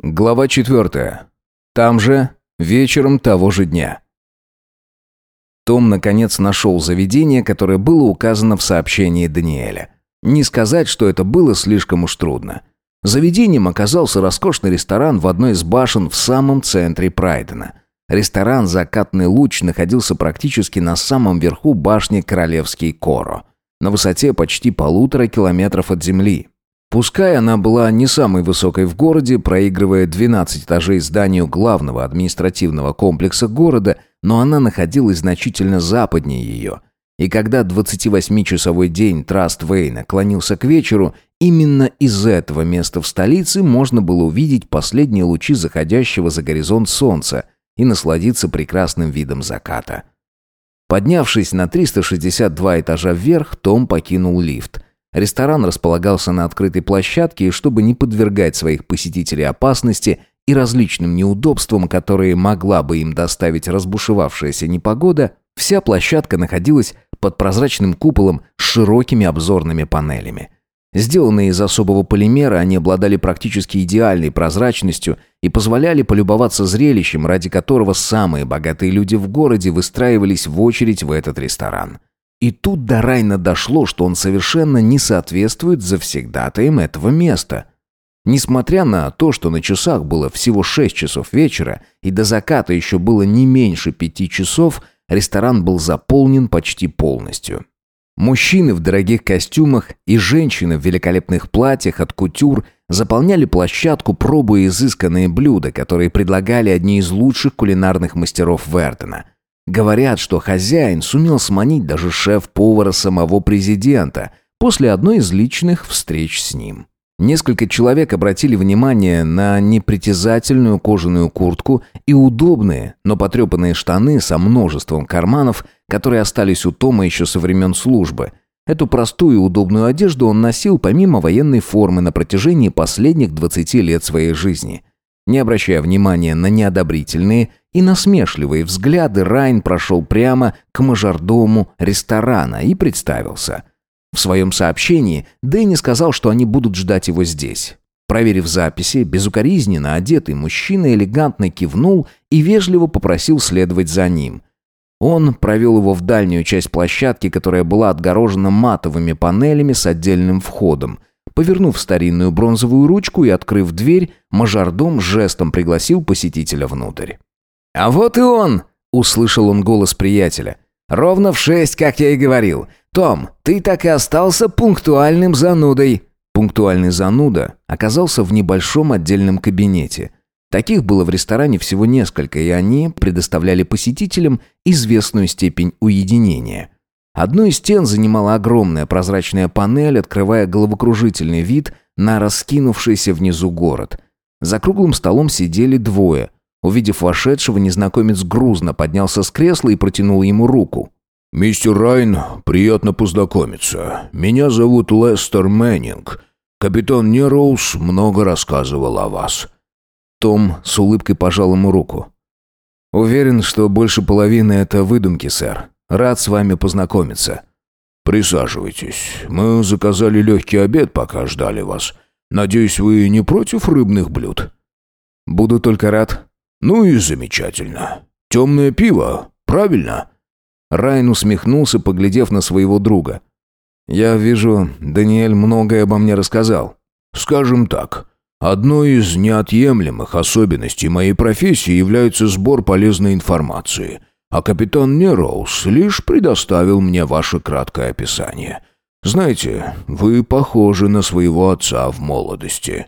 Глава четвертая. Там же, вечером того же дня. Том, наконец, нашел заведение, которое было указано в сообщении Даниэля. Не сказать, что это было слишком уж трудно. Заведением оказался роскошный ресторан в одной из башен в самом центре Прайдена. Ресторан «Закатный луч» находился практически на самом верху башни Королевский Коро, на высоте почти полутора километров от земли. Пускай она была не самой высокой в городе, проигрывая 12 этажей зданию главного административного комплекса города, но она находилась значительно западнее ее. И когда 28-часовой день Траст Вейна клонился к вечеру, именно из этого места в столице можно было увидеть последние лучи заходящего за горизонт солнца и насладиться прекрасным видом заката. Поднявшись на 362 этажа вверх, Том покинул лифт – Ресторан располагался на открытой площадке, и чтобы не подвергать своих посетителей опасности и различным неудобствам, которые могла бы им доставить разбушевавшаяся непогода, вся площадка находилась под прозрачным куполом с широкими обзорными панелями. Сделанные из особого полимера, они обладали практически идеальной прозрачностью и позволяли полюбоваться зрелищем, ради которого самые богатые люди в городе выстраивались в очередь в этот ресторан. И тут до Райна дошло, что он совершенно не соответствует завсегдатаям этого места. Несмотря на то, что на часах было всего 6 часов вечера и до заката еще было не меньше пяти часов, ресторан был заполнен почти полностью. Мужчины в дорогих костюмах и женщины в великолепных платьях от кутюр заполняли площадку, пробуя изысканные блюда, которые предлагали одни из лучших кулинарных мастеров Вердена – Говорят, что хозяин сумел сманить даже шеф-повара самого президента после одной из личных встреч с ним. Несколько человек обратили внимание на непритязательную кожаную куртку и удобные, но потрепанные штаны со множеством карманов, которые остались у Тома еще со времен службы. Эту простую и удобную одежду он носил помимо военной формы на протяжении последних 20 лет своей жизни. Не обращая внимания на неодобрительные и насмешливые взгляды, Райн прошел прямо к мажордому ресторана и представился. В своем сообщении Дэнни сказал, что они будут ждать его здесь. Проверив записи, безукоризненно одетый мужчина элегантно кивнул и вежливо попросил следовать за ним. Он провел его в дальнюю часть площадки, которая была отгорожена матовыми панелями с отдельным входом. Повернув старинную бронзовую ручку и открыв дверь, мажордом жестом пригласил посетителя внутрь. «А вот и он!» — услышал он голос приятеля. «Ровно в шесть, как я и говорил. Том, ты так и остался пунктуальным занудой». Пунктуальный зануда оказался в небольшом отдельном кабинете. Таких было в ресторане всего несколько, и они предоставляли посетителям известную степень уединения. Одну из стен занимала огромная прозрачная панель, открывая головокружительный вид на раскинувшийся внизу город. За круглым столом сидели двое – Увидев вошедшего, незнакомец грузно поднялся с кресла и протянул ему руку. «Мистер Райн, приятно познакомиться. Меня зовут Лестер Мэннинг. Капитан Нероуз много рассказывал о вас». Том с улыбкой пожал ему руку. «Уверен, что больше половины это выдумки, сэр. Рад с вами познакомиться». «Присаживайтесь. Мы заказали легкий обед, пока ждали вас. Надеюсь, вы не против рыбных блюд?» «Буду только рад. «Ну и замечательно. Темное пиво, правильно?» Райан усмехнулся, поглядев на своего друга. «Я вижу, Даниэль многое обо мне рассказал». «Скажем так, одной из неотъемлемых особенностей моей профессии является сбор полезной информации, а капитан Нероуз лишь предоставил мне ваше краткое описание. Знаете, вы похожи на своего отца в молодости».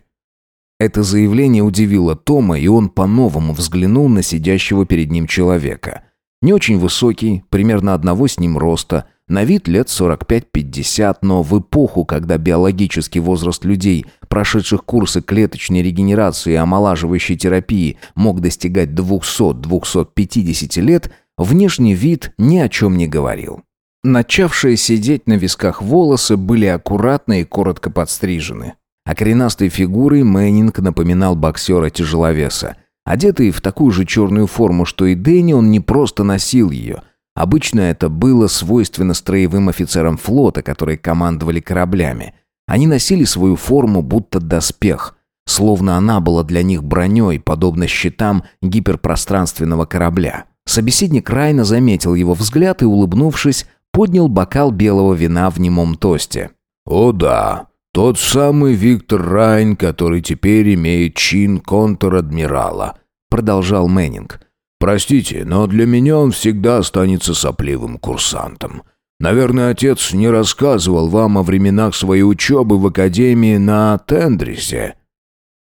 Это заявление удивило Тома, и он по-новому взглянул на сидящего перед ним человека. Не очень высокий, примерно одного с ним роста, на вид лет 45-50, но в эпоху, когда биологический возраст людей, прошедших курсы клеточной регенерации и омолаживающей терапии, мог достигать 200-250 лет, внешний вид ни о чем не говорил. Начавшие сидеть на висках волосы были аккуратно и коротко подстрижены. А коренастой фигурой Мэннинг напоминал боксера-тяжеловеса. Одетый в такую же черную форму, что и Дэнни, он не просто носил ее. Обычно это было свойственно строевым офицерам флота, которые командовали кораблями. Они носили свою форму, будто доспех. словно она была для них броней, подобно щитам гиперпространственного корабля. Собеседник Райна заметил его взгляд и, улыбнувшись, поднял бокал белого вина в немом тосте. «О да, тот самый Виктор Райн, который теперь имеет чин контр-адмирала», продолжал Мэннинг. «Простите, но для меня он всегда останется сопливым курсантом. Наверное, отец не рассказывал вам о временах своей учебы в академии на Тендрисе?»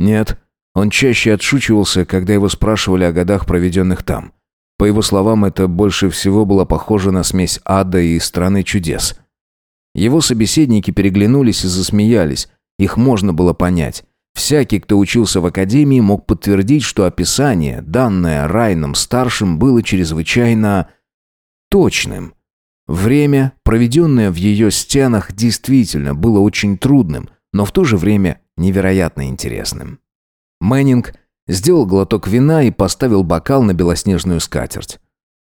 «Нет, он чаще отшучивался, когда его спрашивали о годах, проведенных там. По его словам, это больше всего было похоже на смесь ада и страны чудес. Его собеседники переглянулись и засмеялись. Их можно было понять. Всякий, кто учился в академии, мог подтвердить, что описание, данное Райном-старшим, было чрезвычайно точным. Время, проведенное в ее стенах, действительно было очень трудным, но в то же время невероятно интересным. Мэннинг – Сделал глоток вина и поставил бокал на белоснежную скатерть.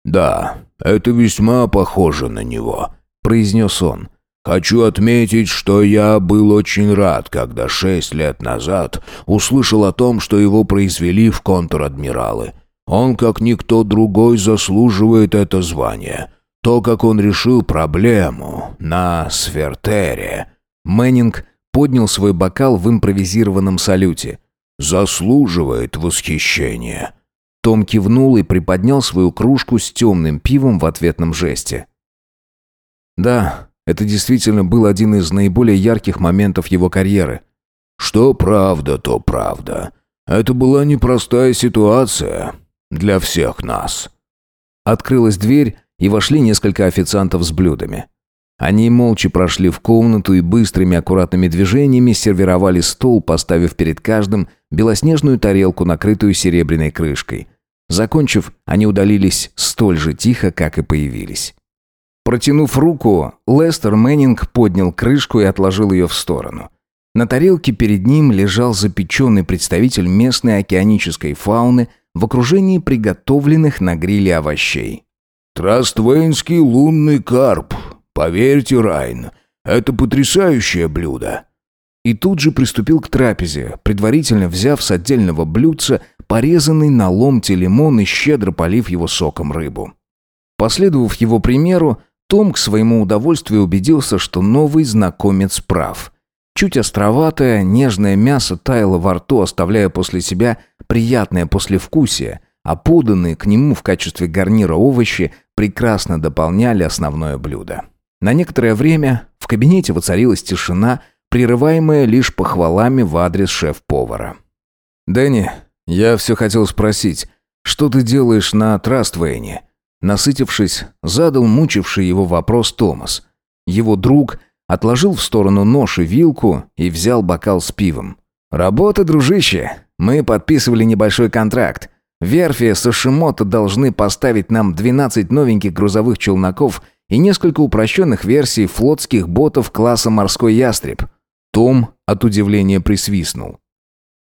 «Да, это весьма похоже на него», — произнес он. «Хочу отметить, что я был очень рад, когда шесть лет назад услышал о том, что его произвели в контр-адмиралы. Он, как никто другой, заслуживает это звание. То, как он решил проблему на Свертере». Мэннинг поднял свой бокал в импровизированном салюте заслуживает восхищения». Том кивнул и приподнял свою кружку с темным пивом в ответном жесте. Да, это действительно был один из наиболее ярких моментов его карьеры. «Что правда, то правда. Это была непростая ситуация для всех нас». Открылась дверь, и вошли несколько официантов с блюдами. Они молча прошли в комнату и быстрыми аккуратными движениями сервировали стол, поставив перед каждым белоснежную тарелку, накрытую серебряной крышкой. Закончив, они удалились столь же тихо, как и появились. Протянув руку, Лестер Мэннинг поднял крышку и отложил ее в сторону. На тарелке перед ним лежал запеченный представитель местной океанической фауны в окружении приготовленных на гриле овощей. «Траствейнский лунный карп», Поверьте, Райн, это потрясающее блюдо. И тут же приступил к трапезе, предварительно взяв с отдельного блюдца порезанный на ломти лимон и щедро полив его соком рыбу. Последовав его примеру, том к своему удовольствию убедился, что новый знакомец прав. Чуть островатое, нежное мясо таяло во рту, оставляя после себя приятное послевкусие, а поданные к нему в качестве гарнира овощи прекрасно дополняли основное блюдо. На некоторое время в кабинете воцарилась тишина, прерываемая лишь похвалами в адрес шеф-повара. «Дэнни, я все хотел спросить, что ты делаешь на Траствейне?» Насытившись, задал мучивший его вопрос Томас. Его друг отложил в сторону нож и вилку и взял бокал с пивом. «Работа, дружище. Мы подписывали небольшой контракт. Верфи Сашимото должны поставить нам 12 новеньких грузовых челноков – и несколько упрощенных версий флотских ботов класса «Морской ястреб». Том от удивления присвистнул.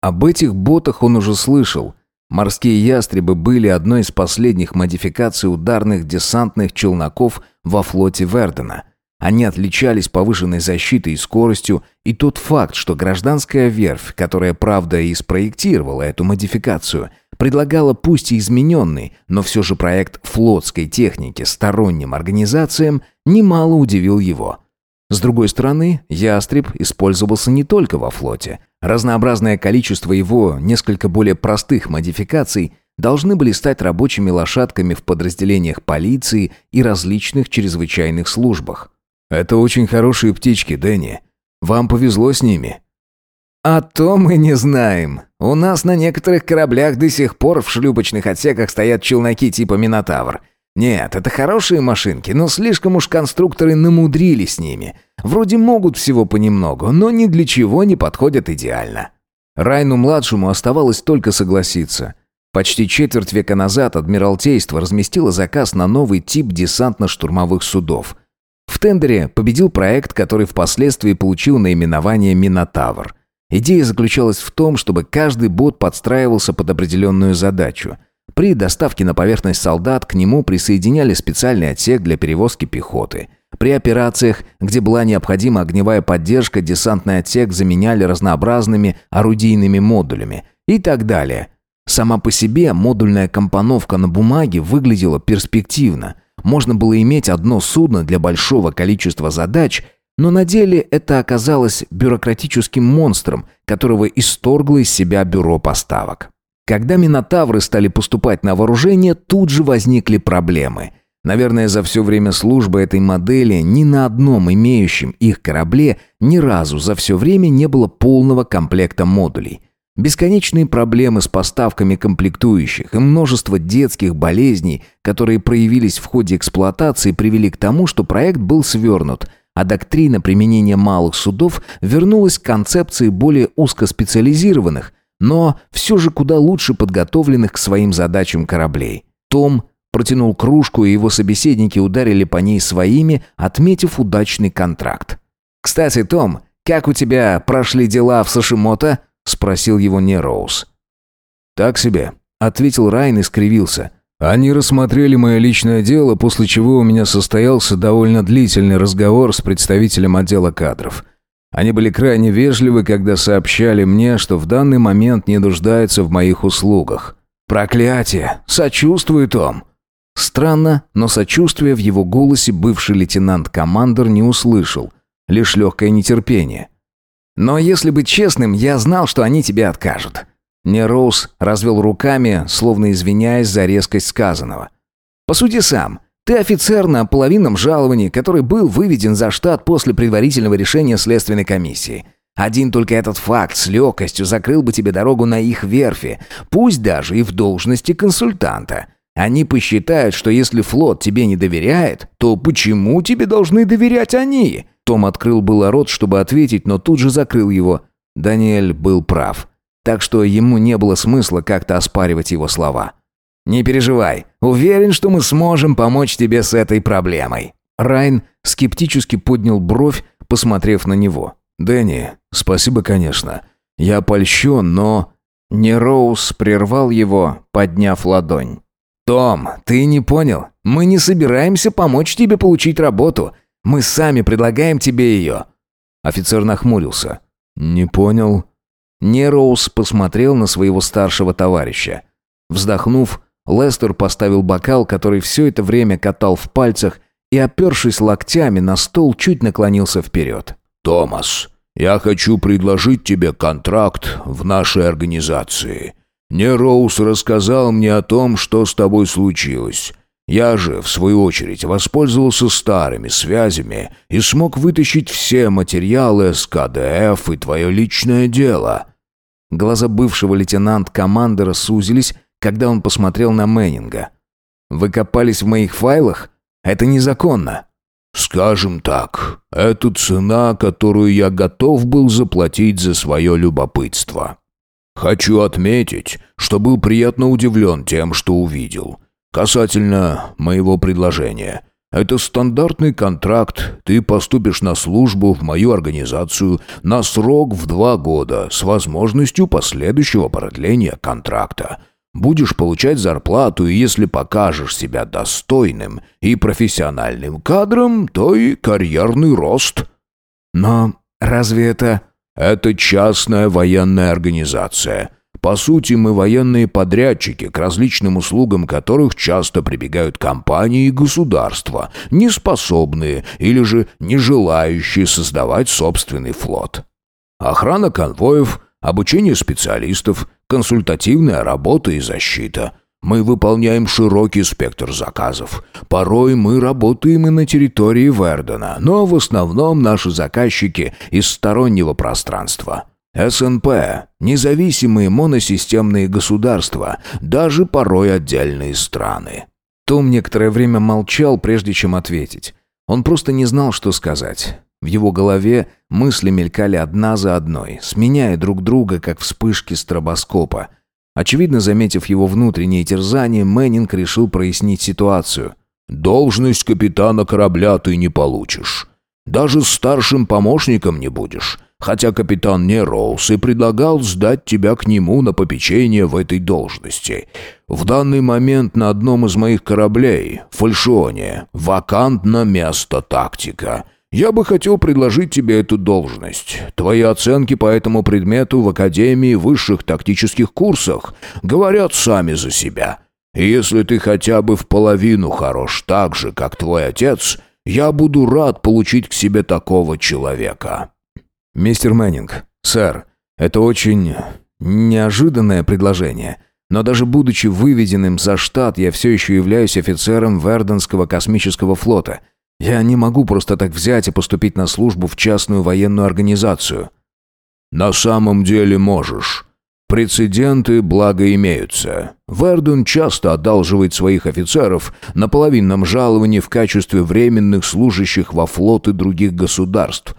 Об этих ботах он уже слышал. Морские ястребы были одной из последних модификаций ударных десантных челноков во флоте Вердена. Они отличались повышенной защитой и скоростью, и тот факт, что гражданская верфь, которая, правда, и спроектировала эту модификацию – предлагала пусть и измененный, но все же проект флотской техники сторонним организациям, немало удивил его. С другой стороны, «Ястреб» использовался не только во флоте. Разнообразное количество его несколько более простых модификаций должны были стать рабочими лошадками в подразделениях полиции и различных чрезвычайных службах. «Это очень хорошие птички, Дэнни. Вам повезло с ними», «А то мы не знаем. У нас на некоторых кораблях до сих пор в шлюпочных отсеках стоят челноки типа «Минотавр». Нет, это хорошие машинки, но слишком уж конструкторы намудрили с ними. Вроде могут всего понемногу, но ни для чего не подходят идеально». Райну-младшему оставалось только согласиться. Почти четверть века назад Адмиралтейство разместило заказ на новый тип десантно-штурмовых судов. В тендере победил проект, который впоследствии получил наименование «Минотавр». Идея заключалась в том, чтобы каждый бот подстраивался под определенную задачу. При доставке на поверхность солдат к нему присоединяли специальный отсек для перевозки пехоты. При операциях, где была необходима огневая поддержка, десантный отсек заменяли разнообразными орудийными модулями и так далее. Сама по себе модульная компоновка на бумаге выглядела перспективно. Можно было иметь одно судно для большого количества задач, но на деле это оказалось бюрократическим монстром, которого исторгло из себя бюро поставок. Когда минотавры стали поступать на вооружение, тут же возникли проблемы. Наверное, за все время службы этой модели ни на одном имеющем их корабле ни разу за все время не было полного комплекта модулей. Бесконечные проблемы с поставками комплектующих и множество детских болезней, которые проявились в ходе эксплуатации, привели к тому, что проект был свернут, а доктрина применения малых судов вернулась к концепции более узкоспециализированных, но все же куда лучше подготовленных к своим задачам кораблей. Том протянул кружку, и его собеседники ударили по ней своими, отметив удачный контракт. «Кстати, Том, как у тебя прошли дела в Сашимото?» – спросил его Нероуз. «Так себе», – ответил Райн и скривился. «Они рассмотрели мое личное дело, после чего у меня состоялся довольно длительный разговор с представителем отдела кадров». Они были крайне вежливы, когда сообщали мне, что в данный момент не нуждаются в моих услугах. Проклятие! Сочувствую, Том!» Странно, но сочувствия в его голосе бывший лейтенант-командор не услышал. Лишь легкое нетерпение. «Но если быть честным, я знал, что они тебе откажут». Нероуз развел руками, словно извиняясь за резкость сказанного. «Посуди сам. Ты офицер на половинном жаловании, который был выведен за штат после предварительного решения следственной комиссии. Один только этот факт с легкостью закрыл бы тебе дорогу на их верфи, пусть даже и в должности консультанта. Они посчитают, что если флот тебе не доверяет, то почему тебе должны доверять они?» Том открыл было рот, чтобы ответить, но тут же закрыл его. Даниэль был прав. Так что ему не было смысла как-то оспаривать его слова. «Не переживай. Уверен, что мы сможем помочь тебе с этой проблемой». Райн скептически поднял бровь, посмотрев на него. «Дэнни, спасибо, конечно. Я польщен, но...» Нероуз прервал его, подняв ладонь. «Том, ты не понял. Мы не собираемся помочь тебе получить работу. Мы сами предлагаем тебе ее». Офицер нахмурился. «Не понял». Нероуз посмотрел на своего старшего товарища. Вздохнув, Лестер поставил бокал, который все это время катал в пальцах, и, опершись локтями на стол, чуть наклонился вперед. «Томас, я хочу предложить тебе контракт в нашей организации. Не Роуз рассказал мне о том, что с тобой случилось. Я же, в свою очередь, воспользовался старыми связями и смог вытащить все материалы с КДФ и твое личное дело». Глаза бывшего лейтенант-командора сузились, когда он посмотрел на Мэннинга. «Вы копались в моих файлах? Это незаконно». «Скажем так, это цена, которую я готов был заплатить за свое любопытство. Хочу отметить, что был приятно удивлен тем, что увидел. Касательно моего предложения. Это стандартный контракт, ты поступишь на службу в мою организацию на срок в два года с возможностью последующего продления контракта». Будешь получать зарплату, и если покажешь себя достойным и профессиональным кадром, то и карьерный рост. Но разве это... Это частная военная организация. По сути, мы военные подрядчики, к различным услугам которых часто прибегают компании и государства, не способные или же не желающие создавать собственный флот. Охрана конвоев, обучение специалистов, консультативная работа и защита. Мы выполняем широкий спектр заказов. Порой мы работаем и на территории Вердена, но в основном наши заказчики из стороннего пространства. СНП, независимые моносистемные государства, даже порой отдельные страны. Том некоторое время молчал, прежде чем ответить. Он просто не знал, что сказать. В его голове мысли мелькали одна за одной, сменяя друг друга, как вспышки стробоскопа. Очевидно, заметив его внутреннее терзание, Мэннинг решил прояснить ситуацию. «Должность капитана корабля ты не получишь. Даже старшим помощником не будешь. Хотя капитан Нероуз и предлагал сдать тебя к нему на попечение в этой должности. В данный момент на одном из моих кораблей, Фальшионе, вакантно место тактика. Я бы хотел предложить тебе эту должность. Твои оценки по этому предмету в Академии высших тактических курсах говорят сами за себя. И если ты хотя бы в половину хорош так же, как твой отец, я буду рад получить к себе такого человека». «Мистер Мэннинг, сэр, это очень неожиданное предложение. Но даже будучи выведенным за штат, я все еще являюсь офицером Верденского космического флота. Я не могу просто так взять и поступить на службу в частную военную организацию». «На самом деле можешь. Прецеденты, благо, имеются. Вердун часто одалживает своих офицеров на половинном жаловании в качестве временных служащих во флоты других государств.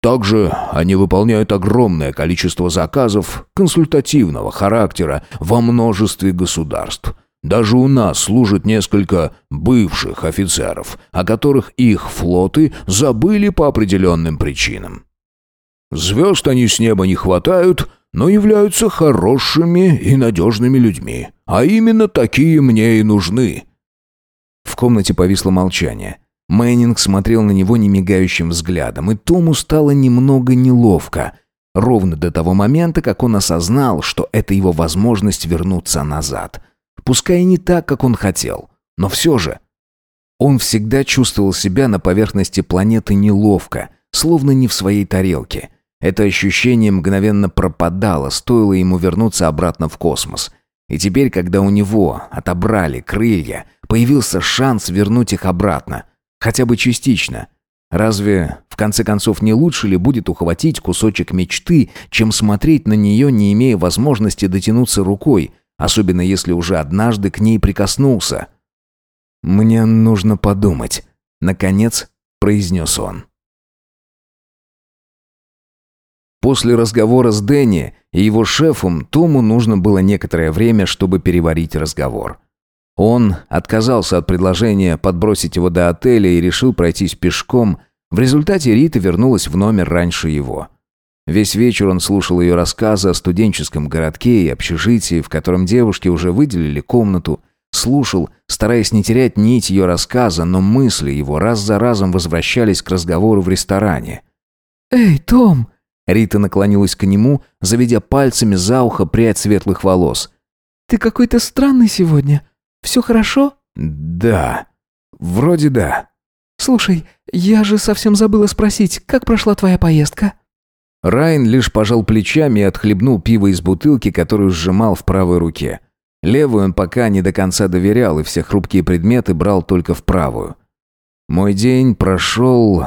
Также они выполняют огромное количество заказов консультативного характера во множестве государств. Даже у нас служат несколько бывших офицеров, о которых их флоты забыли по определенным причинам. Звезд они с неба не хватают, но являются хорошими и надежными людьми. А именно такие мне и нужны». В комнате повисло молчание. Мэннинг смотрел на него немигающим взглядом, и Тому стало немного неловко. Ровно до того момента, как он осознал, что это его возможность вернуться назад. Пускай и не так, как он хотел, но все же. Он всегда чувствовал себя на поверхности планеты неловко, словно не в своей тарелке – это ощущение мгновенно пропадало, стоило ему вернуться обратно в космос. И теперь, когда у него отобрали крылья, появился шанс вернуть их обратно. Хотя бы частично. Разве, в конце концов, не лучше ли будет ухватить кусочек мечты, чем смотреть на нее, не имея возможности дотянуться рукой, особенно если уже однажды к ней прикоснулся? «Мне нужно подумать», — наконец произнес он. После разговора с Дэнни и его шефом Тому нужно было некоторое время, чтобы переварить разговор. Он отказался от предложения подбросить его до отеля и решил пройтись пешком. В результате Рита вернулась в номер раньше его. Весь вечер он слушал ее рассказы о студенческом городке и общежитии, в котором девушки уже выделили комнату. Слушал, стараясь не терять нить ее рассказа, но мысли его раз за разом возвращались к разговору в ресторане. «Эй, Том!» Рита наклонилась к нему, заведя пальцами за ухо прядь светлых волос. «Ты какой-то странный сегодня. Все хорошо?» «Да. Вроде да». «Слушай, я же совсем забыла спросить, как прошла твоя поездка?» Райн лишь пожал плечами и отхлебнул пиво из бутылки, которую сжимал в правой руке. Левую он пока не до конца доверял и все хрупкие предметы брал только в правую. Мой день прошел,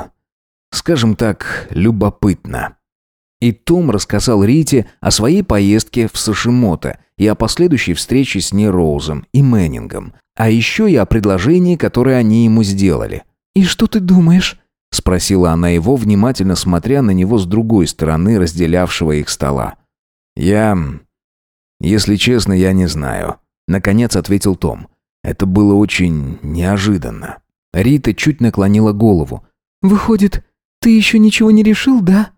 скажем так, любопытно. И Том рассказал Рите о своей поездке в Сашимото и о последующей встрече с Нероузом и Мэннингом, а еще и о предложении, которое они ему сделали. «И что ты думаешь?» — спросила она его, внимательно смотря на него с другой стороны разделявшего их стола. «Я... Если честно, я не знаю», — наконец ответил Том. Это было очень неожиданно. Рита чуть наклонила голову. «Выходит, ты еще ничего не решил, да?»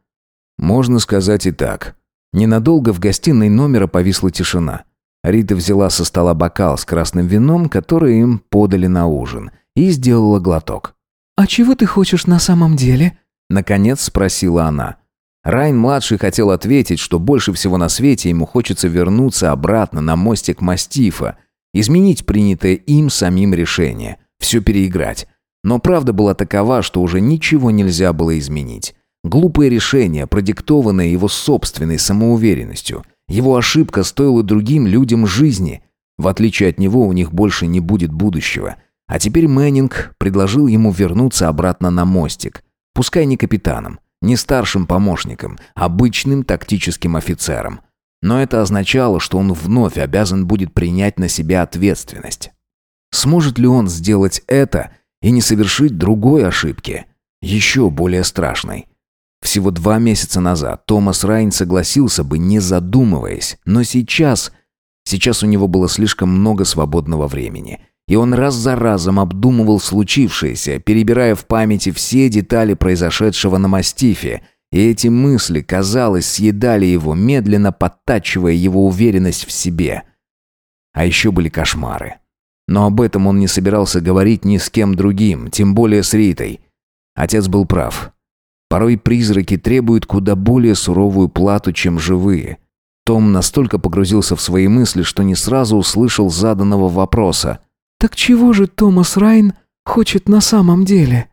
Можно сказать и так. Ненадолго в гостиной номера повисла тишина. Рита взяла со стола бокал с красным вином, который им подали на ужин, и сделала глоток. «А чего ты хочешь на самом деле?» Наконец спросила она. Райн-младший хотел ответить, что больше всего на свете ему хочется вернуться обратно на мостик Мастифа, изменить принятое им самим решение, все переиграть. Но правда была такова, что уже ничего нельзя было изменить. Глупое решение, продиктованное его собственной самоуверенностью. Его ошибка стоила другим людям жизни. В отличие от него, у них больше не будет будущего. А теперь Мэннинг предложил ему вернуться обратно на мостик. Пускай не капитаном, не старшим помощником, обычным тактическим офицером. Но это означало, что он вновь обязан будет принять на себя ответственность. Сможет ли он сделать это и не совершить другой ошибки, еще более страшной? Всего два месяца назад Томас Райн согласился бы, не задумываясь, но сейчас... Сейчас у него было слишком много свободного времени. И он раз за разом обдумывал случившееся, перебирая в памяти все детали произошедшего на мастифе. И эти мысли, казалось, съедали его, медленно подтачивая его уверенность в себе. А еще были кошмары. Но об этом он не собирался говорить ни с кем другим, тем более с Ритой. Отец был прав. Порой призраки требуют куда более суровую плату, чем живые. Том настолько погрузился в свои мысли, что не сразу услышал заданного вопроса. «Так чего же Томас Райн хочет на самом деле?»